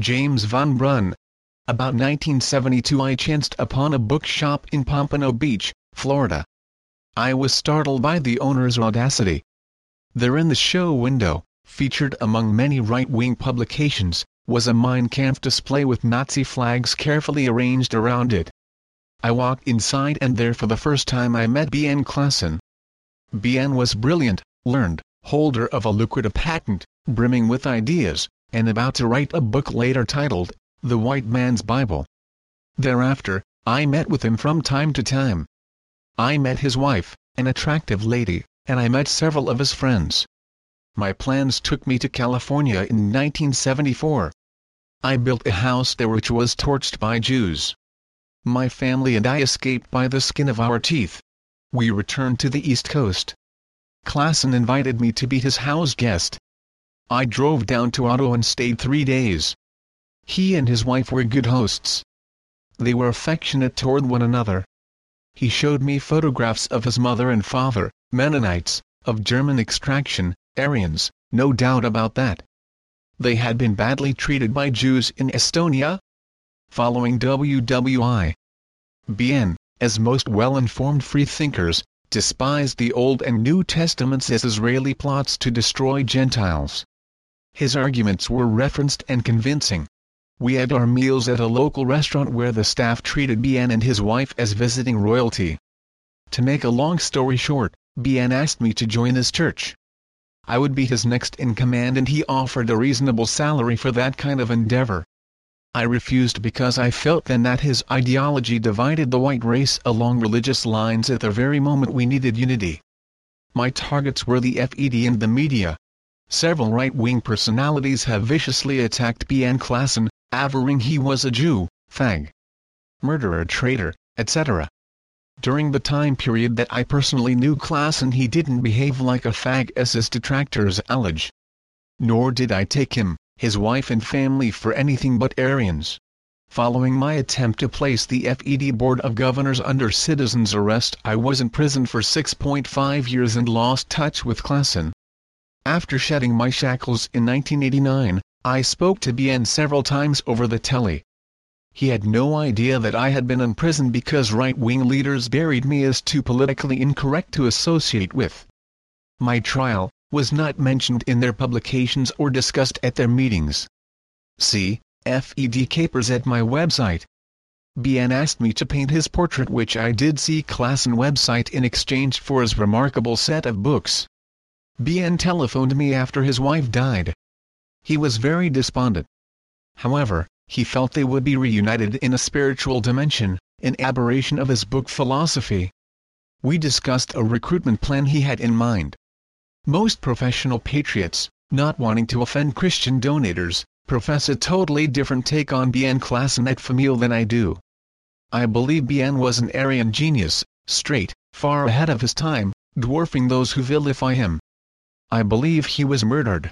James Von Brunn. About 1972 I chanced upon a bookshop in Pompano Beach, Florida. I was startled by the owner's audacity. There in the show window, featured among many right-wing publications, was a Mein Kampf display with Nazi flags carefully arranged around it. I walked inside and there for the first time I met B.N. Klassen. B.N. was brilliant, learned, holder of a lucrative patent, brimming with ideas, and about to write a book later titled, The White Man's Bible. Thereafter, I met with him from time to time. I met his wife, an attractive lady, and I met several of his friends. My plans took me to California in 1974. I built a house there which was torched by Jews. My family and I escaped by the skin of our teeth. We returned to the East Coast. Klassen invited me to be his house guest. I drove down to Otto and stayed three days. He and his wife were good hosts. They were affectionate toward one another. He showed me photographs of his mother and father, Mennonites, of German extraction, Aryans, no doubt about that. They had been badly treated by Jews in Estonia. Following WWI. BN, as most well-informed freethinkers, despised the Old and New Testaments as Israeli plots to destroy Gentiles. His arguments were referenced and convincing. We had our meals at a local restaurant where the staff treated BN and his wife as visiting royalty. To make a long story short, BN asked me to join his church. I would be his next in command and he offered a reasonable salary for that kind of endeavor. I refused because I felt then that his ideology divided the white race along religious lines at the very moment we needed unity. My targets were the FED and the media. Several right-wing personalities have viciously attacked B.N. Klassen, averring he was a Jew, fag, murderer traitor, etc. During the time period that I personally knew Klassen he didn't behave like a fag as his detractors allege. Nor did I take him, his wife and family for anything but Aryans. Following my attempt to place the FED Board of Governors under citizen's arrest I was in prison for 6.5 years and lost touch with Klassen. After shedding my shackles in 1989, I spoke to BN several times over the telly. He had no idea that I had been in prison because right-wing leaders buried me as too politically incorrect to associate with. My trial was not mentioned in their publications or discussed at their meetings. See, FED Capers at my website. BN asked me to paint his portrait which I did see Klassen website in exchange for his remarkable set of books. BN telephoned me after his wife died. He was very despondent. However, he felt they would be reunited in a spiritual dimension, an aberration of his book philosophy. We discussed a recruitment plan he had in mind. Most professional patriots, not wanting to offend Christian donators, profess a totally different take on BN Klassen et Famille than I do. I believe BN was an Aryan genius, straight, far ahead of his time, dwarfing those who vilify him. I believe he was murdered,